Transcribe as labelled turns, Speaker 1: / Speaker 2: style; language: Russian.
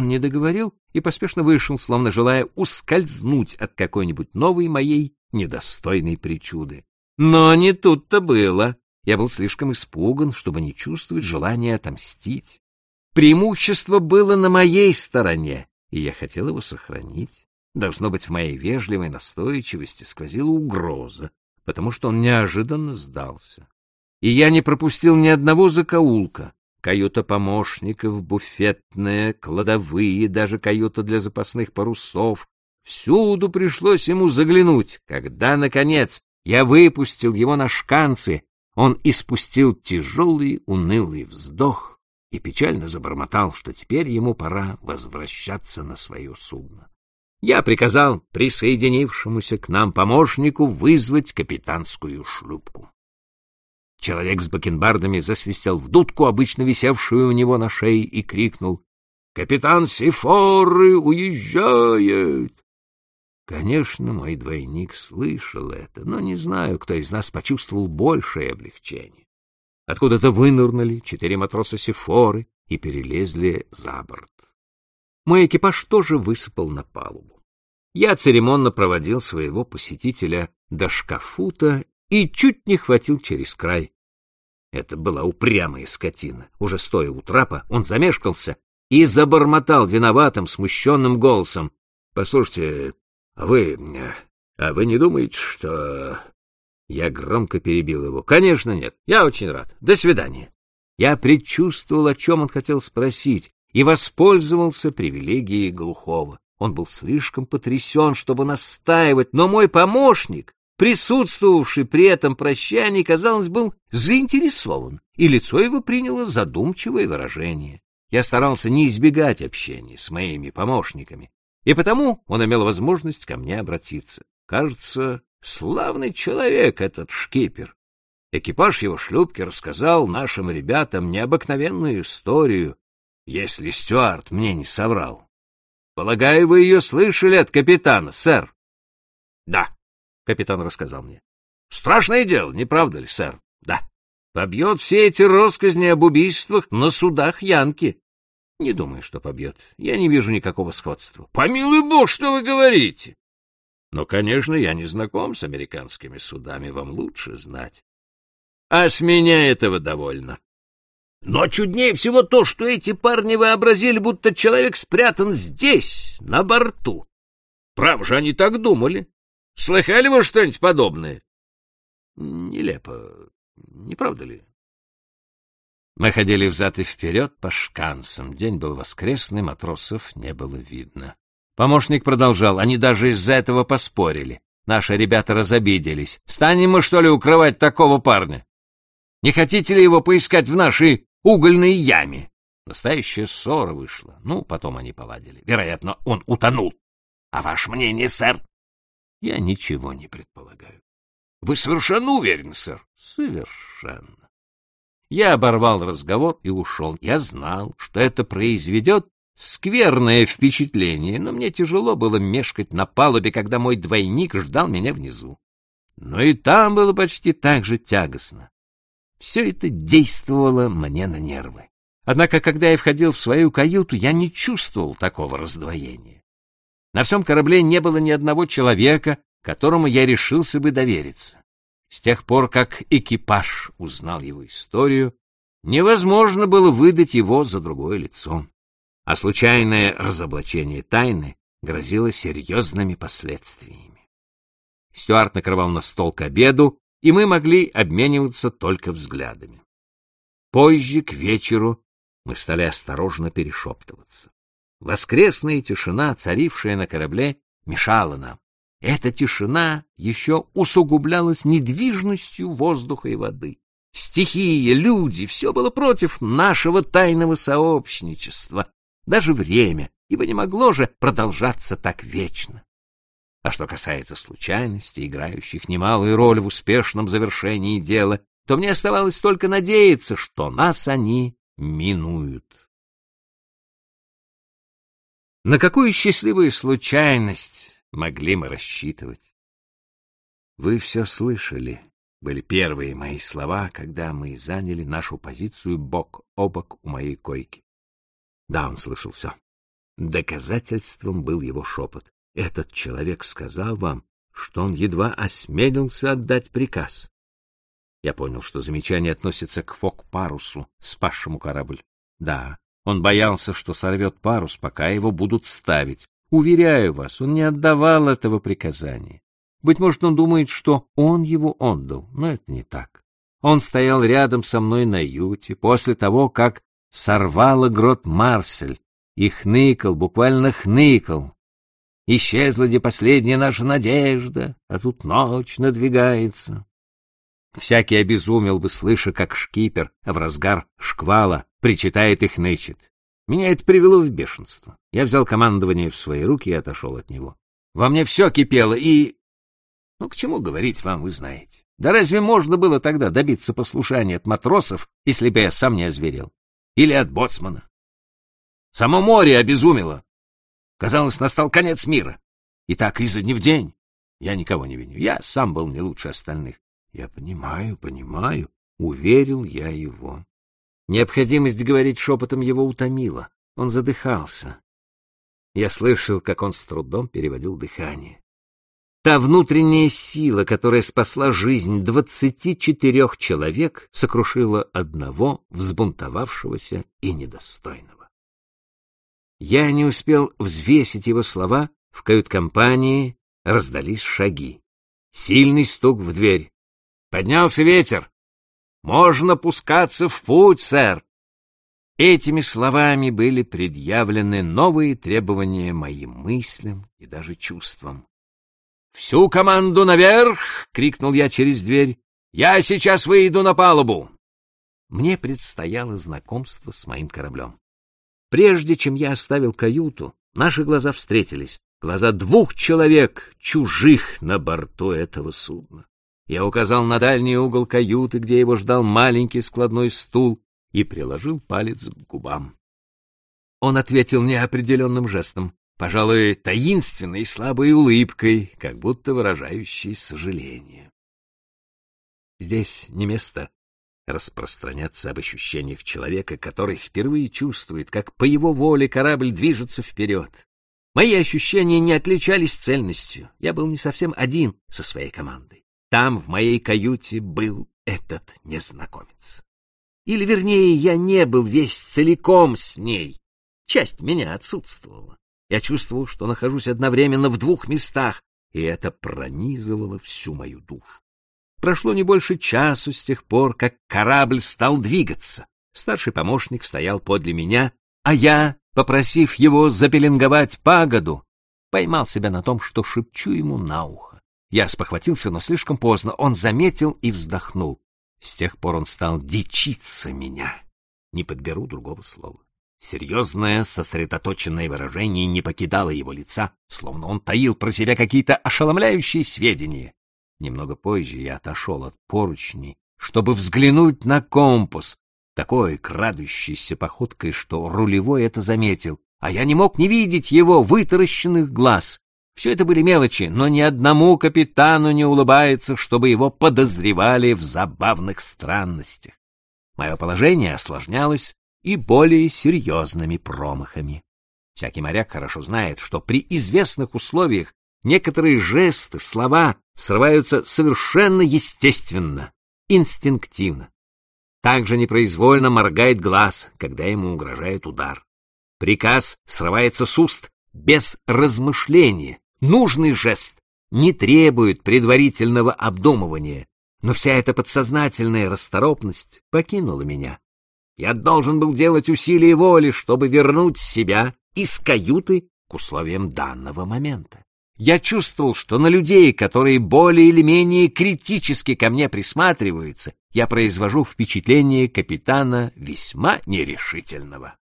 Speaker 1: Он не договорил и поспешно вышел, словно желая ускользнуть от какой-нибудь новой моей недостойной причуды. Но не тут-то было. Я был слишком испуган, чтобы не чувствовать желания отомстить. Преимущество было на моей стороне, и я хотел его сохранить. Должно быть, в моей вежливой настойчивости сквозила угроза, потому что он неожиданно сдался. И я не пропустил ни одного закоулка. Каюта помощников, буфетная, кладовые, даже каюта для запасных парусов. Всюду пришлось ему заглянуть. Когда, наконец, я выпустил его на шканцы, он испустил тяжелый унылый вздох и печально забормотал, что теперь ему пора возвращаться на свое судно. Я приказал присоединившемуся к нам помощнику вызвать капитанскую шлюпку. Человек с бакенбардами засвистел в дудку, обычно висевшую у него на шее, и крикнул «Капитан Сифоры уезжает!» Конечно, мой двойник слышал это, но не знаю, кто из нас почувствовал большее облегчение. Откуда-то вынырнули четыре матроса Сифоры и перелезли за борт. Мой экипаж тоже высыпал на палубу. Я церемонно проводил своего посетителя до шкафута и чуть не хватил через край. Это была упрямая скотина. Уже стоя у трапа, он замешкался и забормотал виноватым, смущенным голосом. — Послушайте, а вы... а вы не думаете, что... Я громко перебил его. — Конечно, нет. Я очень рад. До свидания. Я предчувствовал, о чем он хотел спросить, и воспользовался привилегией глухого. Он был слишком потрясен, чтобы настаивать, но мой помощник, присутствовавший при этом прощании, казалось, был заинтересован, и лицо его приняло задумчивое выражение. Я старался не избегать общения с моими помощниками, и потому он имел возможность ко мне обратиться. Кажется, славный человек этот шкипер. Экипаж его шлюпки рассказал нашим ребятам необыкновенную историю, если Стюарт мне не соврал. Полагаю, вы ее слышали от капитана, сэр? — Да, — капитан рассказал мне. — Страшное дело, не правда ли, сэр? — Да. Побьет все эти россказни об убийствах на судах Янки. Не думаю, что побьет. Я не вижу никакого сходства. — Помилуй бог, что вы говорите! Но, конечно, я не знаком с американскими судами, вам лучше знать. А с меня этого довольно. Но чуднее всего то, что эти парни вообразили, будто человек спрятан здесь, на борту. Право же они так думали. Слыхали вы что-нибудь подобное? Нелепо, не правда ли? Мы ходили взад и вперед по шканцам. День был воскресный, матросов не было видно. Помощник продолжал. Они даже из-за этого поспорили. Наши ребята разобиделись. Станем мы, что ли, укрывать такого парня? Не хотите ли его поискать в нашей угольной яме? Настоящая ссора вышла. Ну, потом они поладили. Вероятно, он утонул. А ваше мнение, сэр? Я ничего не предполагаю. Вы совершенно уверены, сэр? Совершенно. Я оборвал разговор и ушел. Я знал, что это произведет скверное впечатление, но мне тяжело было мешкать на палубе, когда мой двойник ждал меня внизу. Но и там было почти так же тягостно. Все это действовало мне на нервы. Однако, когда я входил в свою каюту, я не чувствовал такого раздвоения. На всем корабле не было ни одного человека, которому я решился бы довериться. С тех пор, как экипаж узнал его историю, невозможно было выдать его за другое лицо, а случайное разоблачение тайны грозило серьезными последствиями. Стюарт накрывал на стол к обеду, и мы могли обмениваться только взглядами. Позже, к вечеру, мы стали осторожно перешептываться. Воскресная тишина, царившая на корабле, мешала нам. Эта тишина еще усугублялась недвижностью воздуха и воды. Стихия, люди — все было против нашего тайного сообщничества. Даже время, ибо не могло же продолжаться так вечно. А что касается случайностей, играющих немалую роль в успешном завершении дела, то мне оставалось только надеяться, что нас они минуют. На какую счастливую случайность могли мы рассчитывать? Вы все слышали, были первые мои слова, когда мы заняли нашу позицию бок о бок у моей койки. Да, он слышал все. Доказательством был его шепот. Этот человек сказал вам, что он едва осмелился отдать приказ. Я понял, что замечание относится к фок-парусу, спасшему корабль. Да, он боялся, что сорвет парус, пока его будут ставить. Уверяю вас, он не отдавал этого приказания. Быть может, он думает, что он его отдал, но это не так. Он стоял рядом со мной на юте после того, как сорвало грот Марсель и хныкал, буквально хныкал. Исчезла где последняя наша надежда, а тут ночь надвигается. Всякий обезумел бы, слыша, как шкипер в разгар шквала причитает и хнычет. Меня это привело в бешенство. Я взял командование в свои руки и отошел от него. Во мне все кипело, и... Ну, к чему говорить вам, вы знаете. Да разве можно было тогда добиться послушания от матросов, если бы я сам не озверел? Или от боцмана? Само море обезумело. Казалось, настал конец мира. И так изо дня в день. Я никого не виню. Я сам был не лучше остальных. Я понимаю, понимаю, уверил я его. Необходимость говорить шепотом его утомила. Он задыхался. Я слышал, как он с трудом переводил дыхание. Та внутренняя сила, которая спасла жизнь двадцати четырех человек, сокрушила одного взбунтовавшегося и недостойного. Я не успел взвесить его слова, в кают-компании раздались шаги. Сильный стук в дверь. Поднялся ветер. Можно пускаться в путь, сэр. Этими словами были предъявлены новые требования моим мыслям и даже чувствам. «Всю команду наверх!» — крикнул я через дверь. «Я сейчас выйду на палубу!» Мне предстояло знакомство с моим кораблем. Прежде чем я оставил каюту, наши глаза встретились, глаза двух человек, чужих на борту этого судна. Я указал на дальний угол каюты, где его ждал маленький складной стул, и приложил палец к губам. Он ответил неопределенным жестом, пожалуй, таинственной слабой улыбкой, как будто выражающей сожаление. Здесь не место распространяться об ощущениях человека, который впервые чувствует, как по его воле корабль движется вперед. Мои ощущения не отличались цельностью. Я был не совсем один со своей командой. Там, в моей каюте, был этот незнакомец. Или, вернее, я не был весь целиком с ней. Часть меня отсутствовала. Я чувствовал, что нахожусь одновременно в двух местах, и это пронизывало всю мою душу. Прошло не больше часу с тех пор, как корабль стал двигаться. Старший помощник стоял подле меня, а я, попросив его запеленговать пагоду, поймал себя на том, что шепчу ему на ухо. Я спохватился, но слишком поздно. Он заметил и вздохнул. С тех пор он стал дичиться меня. Не подберу другого слова. Серьезное, сосредоточенное выражение не покидало его лица, словно он таил про себя какие-то ошеломляющие сведения. Немного позже я отошел от поручней, чтобы взглянуть на компас, такой крадущейся походкой, что рулевой это заметил, а я не мог не видеть его вытаращенных глаз. Все это были мелочи, но ни одному капитану не улыбается, чтобы его подозревали в забавных странностях. Мое положение осложнялось и более серьезными промахами. Всякий моряк хорошо знает, что при известных условиях некоторые жесты, слова срываются совершенно естественно, инстинктивно. Также непроизвольно моргает глаз, когда ему угрожает удар. Приказ срывается с уст без размышления. Нужный жест не требует предварительного обдумывания, но вся эта подсознательная расторопность покинула меня. Я должен был делать усилия воли, чтобы вернуть себя из каюты к условиям данного момента. Я чувствовал, что на людей, которые более или менее критически ко мне присматриваются, я произвожу впечатление капитана весьма нерешительного.